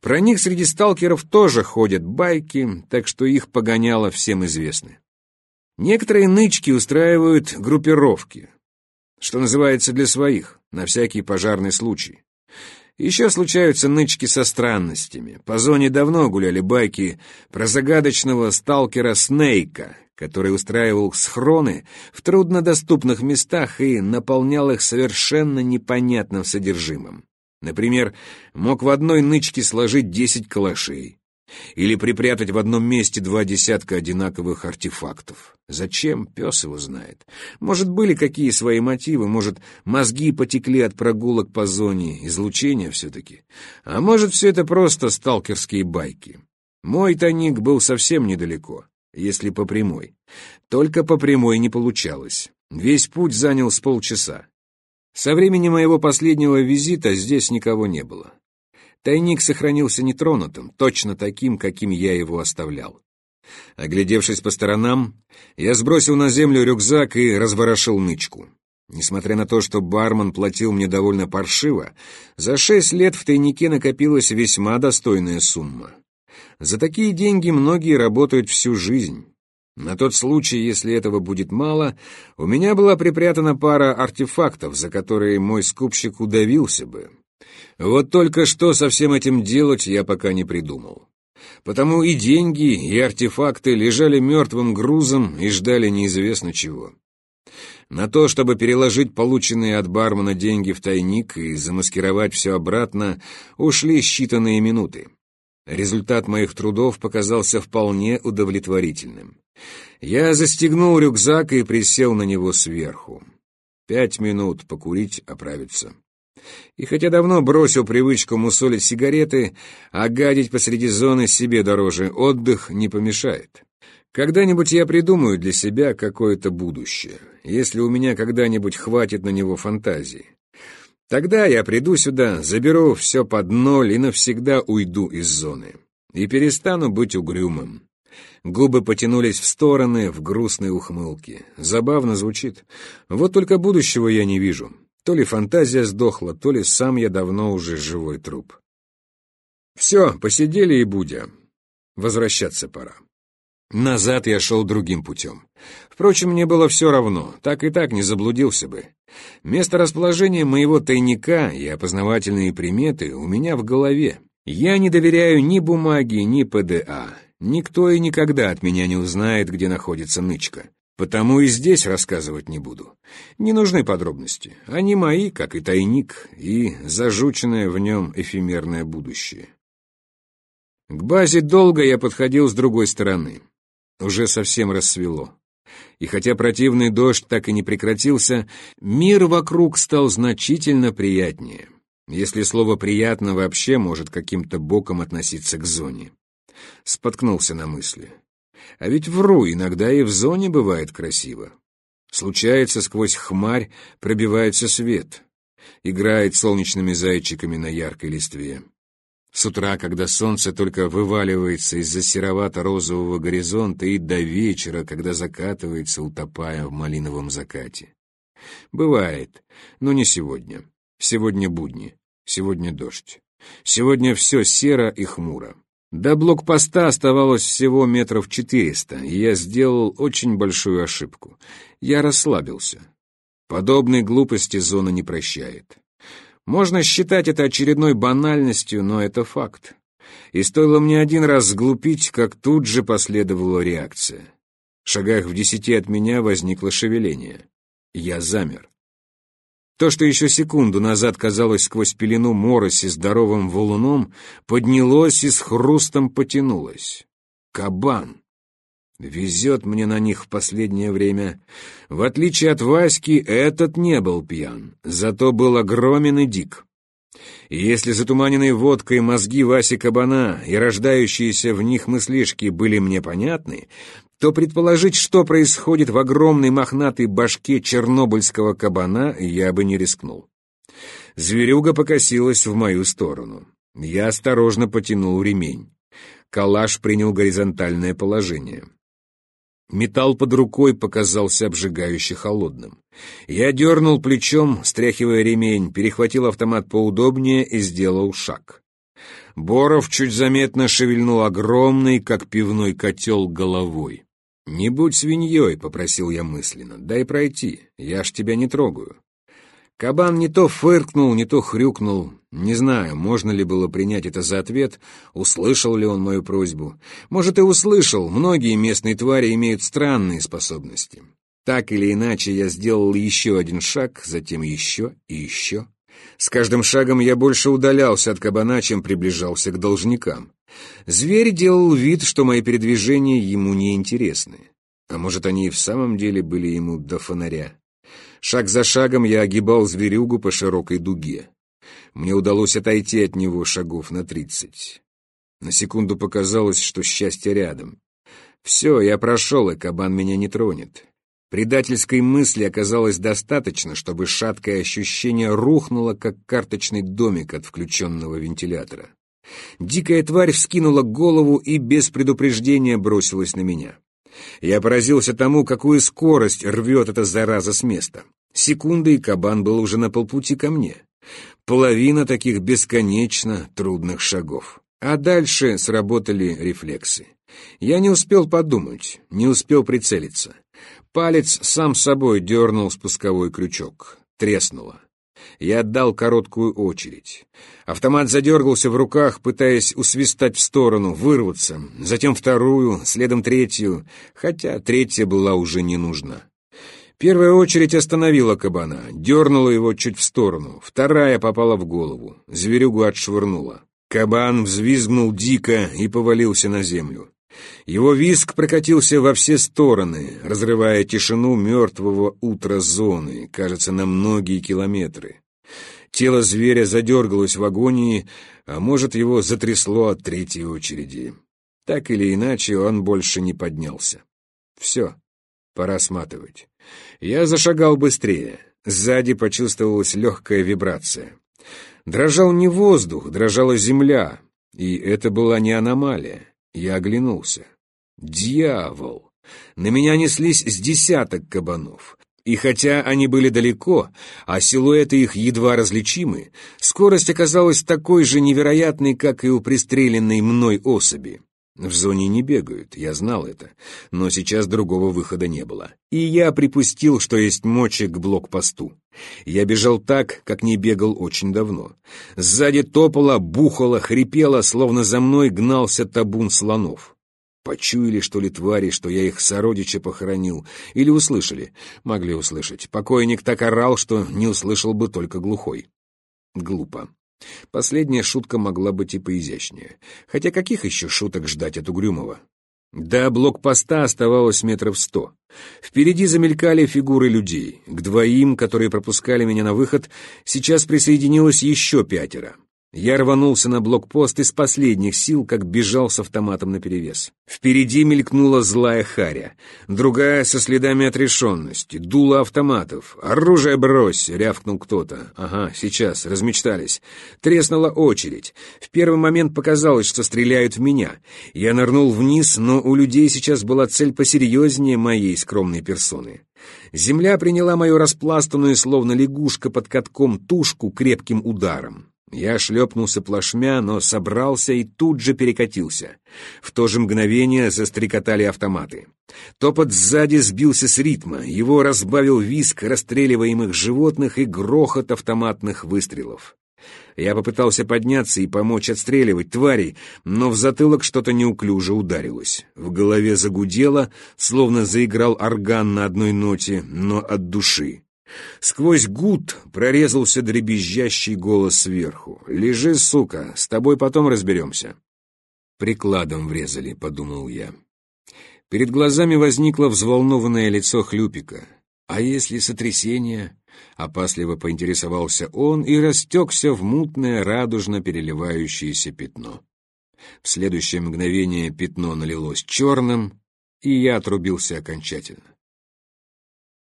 Про них среди сталкеров тоже ходят байки, так что их погоняло всем известны. Некоторые нычки устраивают группировки, что называется для своих, на всякий пожарный случай. Еще случаются нычки со странностями. По зоне давно гуляли байки про загадочного сталкера Снейка, который устраивал схроны в труднодоступных местах и наполнял их совершенно непонятным содержимым. Например, мог в одной нычке сложить десять калашей или припрятать в одном месте два десятка одинаковых артефактов. Зачем, пес его знает. Может, были какие свои мотивы, может, мозги потекли от прогулок по зоне, излучения все-таки. А может, все это просто сталкерские байки. Мой тайник был совсем недалеко, если по прямой. Только по прямой не получалось. Весь путь занял с полчаса. Со времени моего последнего визита здесь никого не было. Тайник сохранился нетронутым, точно таким, каким я его оставлял. Оглядевшись по сторонам, я сбросил на землю рюкзак и разворошил нычку. Несмотря на то, что бармен платил мне довольно паршиво, за шесть лет в тайнике накопилась весьма достойная сумма. За такие деньги многие работают всю жизнь. На тот случай, если этого будет мало, у меня была припрятана пара артефактов, за которые мой скупщик удавился бы. Вот только что со всем этим делать я пока не придумал. Потому и деньги, и артефакты лежали мертвым грузом и ждали неизвестно чего. На то, чтобы переложить полученные от бармена деньги в тайник и замаскировать все обратно, ушли считанные минуты. Результат моих трудов показался вполне удовлетворительным. Я застегнул рюкзак и присел на него сверху. Пять минут покурить, оправиться. И хотя давно бросил привычку мусолить сигареты, а гадить посреди зоны себе дороже, отдых не помешает. Когда-нибудь я придумаю для себя какое-то будущее, если у меня когда-нибудь хватит на него фантазии. Тогда я приду сюда, заберу все под ноль и навсегда уйду из зоны. И перестану быть угрюмым. Губы потянулись в стороны, в грустной ухмылке. Забавно звучит. Вот только будущего я не вижу. То ли фантазия сдохла, то ли сам я давно уже живой труп. Все, посидели и будя. Возвращаться пора. Назад я шел другим путем. Впрочем, мне было все равно, так и так не заблудился бы. Место расположения моего тайника и опознавательные приметы у меня в голове. Я не доверяю ни бумаге, ни ПДА. Никто и никогда от меня не узнает, где находится нычка. Потому и здесь рассказывать не буду. Не нужны подробности. Они мои, как и тайник, и зажученное в нем эфемерное будущее. К базе долго я подходил с другой стороны. Уже совсем рассвело. И хотя противный дождь так и не прекратился, мир вокруг стал значительно приятнее. Если слово «приятно» вообще может каким-то боком относиться к зоне. Споткнулся на мысли. А ведь вру, иногда и в зоне бывает красиво. Случается, сквозь хмарь пробивается свет. Играет солнечными зайчиками на яркой листве. С утра, когда солнце только вываливается из-за серовато-розового горизонта, и до вечера, когда закатывается, утопая в малиновом закате. Бывает, но не сегодня. Сегодня будни, сегодня дождь. Сегодня все серо и хмуро. До блокпоста оставалось всего метров четыреста, и я сделал очень большую ошибку. Я расслабился. Подобной глупости зона не прощает. Можно считать это очередной банальностью, но это факт. И стоило мне один раз сглупить, как тут же последовала реакция. В шагах в десяти от меня возникло шевеление. Я замер. То, что еще секунду назад казалось сквозь пелену мороси здоровым валуном, поднялось и с хрустом потянулось. Кабан. Везет мне на них в последнее время. В отличие от Васьки, этот не был пьян, зато был огромен и дик. И если затуманенные водкой мозги Васи Кабана и рождающиеся в них мыслишки были мне понятны, то предположить, что происходит в огромной мохнатой башке чернобыльского кабана, я бы не рискнул. Зверюга покосилась в мою сторону. Я осторожно потянул ремень. Калаш принял горизонтальное положение. Металл под рукой показался обжигающе холодным. Я дернул плечом, стряхивая ремень, перехватил автомат поудобнее и сделал шаг. Боров чуть заметно шевельнул огромный, как пивной котел, головой. «Не будь свиньей», — попросил я мысленно, — «дай пройти, я ж тебя не трогаю». Кабан не то фыркнул, не то хрюкнул. Не знаю, можно ли было принять это за ответ, услышал ли он мою просьбу. Может, и услышал, многие местные твари имеют странные способности. Так или иначе, я сделал еще один шаг, затем еще и еще. С каждым шагом я больше удалялся от кабана, чем приближался к должникам. Зверь делал вид, что мои передвижения ему не интересны. А может, они и в самом деле были ему до фонаря. Шаг за шагом я огибал зверюгу по широкой дуге. Мне удалось отойти от него шагов на тридцать. На секунду показалось, что счастье рядом. Все, я прошел, и кабан меня не тронет. Предательской мысли оказалось достаточно, чтобы шаткое ощущение рухнуло, как карточный домик от включенного вентилятора. Дикая тварь вскинула голову и без предупреждения бросилась на меня. Я поразился тому, какую скорость рвет эта зараза с места. Секунды, и кабан был уже на полпути ко мне. Половина таких бесконечно трудных шагов. А дальше сработали рефлексы. Я не успел подумать, не успел прицелиться. Палец сам собой дернул спусковой крючок. Треснуло. Я отдал короткую очередь. Автомат задергался в руках, пытаясь усвистать в сторону, вырваться, затем вторую, следом третью, хотя третья была уже не нужна. Первая очередь остановила кабана, дернула его чуть в сторону, вторая попала в голову, зверюгу отшвырнула. Кабан взвизгнул дико и повалился на землю. Его виск прокатился во все стороны, разрывая тишину мертвого утра зоны, кажется, на многие километры. Тело зверя задергалось в агонии, а может, его затрясло от третьей очереди. Так или иначе, он больше не поднялся. Все, пора сматывать. Я зашагал быстрее. Сзади почувствовалась легкая вибрация. Дрожал не воздух, дрожала земля, и это была не аномалия. Я оглянулся. Дьявол! На меня неслись с десяток кабанов. И хотя они были далеко, а силуэты их едва различимы, скорость оказалась такой же невероятной, как и у пристреленной мной особи. В зоне не бегают, я знал это, но сейчас другого выхода не было. И я припустил, что есть мочи к блокпосту. Я бежал так, как не бегал очень давно. Сзади топало, бухало, хрипело, словно за мной гнался табун слонов. Почуяли, что ли, твари, что я их сородича похоронил? Или услышали? Могли услышать. Покойник так орал, что не услышал бы только глухой. Глупо. Последняя шутка могла быть и поизящнее. Хотя каких еще шуток ждать от Угрюмова? До блокпоста оставалось метров сто. Впереди замелькали фигуры людей. К двоим, которые пропускали меня на выход, сейчас присоединилось еще пятеро. Я рванулся на блокпост из последних сил, как бежал с автоматом наперевес. Впереди мелькнула злая харя, другая со следами отрешенности, дуло автоматов. «Оружие брось!» — рявкнул кто-то. «Ага, сейчас, размечтались». Треснула очередь. В первый момент показалось, что стреляют в меня. Я нырнул вниз, но у людей сейчас была цель посерьезнее моей скромной персоны. Земля приняла мою распластанную, словно лягушка под катком, тушку крепким ударом. Я шлепнулся плашмя, но собрался и тут же перекатился. В то же мгновение застрекотали автоматы. Топот сзади сбился с ритма, его разбавил виск расстреливаемых животных и грохот автоматных выстрелов. Я попытался подняться и помочь отстреливать тварей, но в затылок что-то неуклюже ударилось. В голове загудело, словно заиграл орган на одной ноте, но от души. Сквозь гуд прорезался дребезжащий голос сверху. «Лежи, сука, с тобой потом разберемся». «Прикладом врезали», — подумал я. Перед глазами возникло взволнованное лицо Хлюпика. «А если сотрясение?» — опасливо поинтересовался он и растекся в мутное, радужно переливающееся пятно. В следующее мгновение пятно налилось черным, и я отрубился окончательно.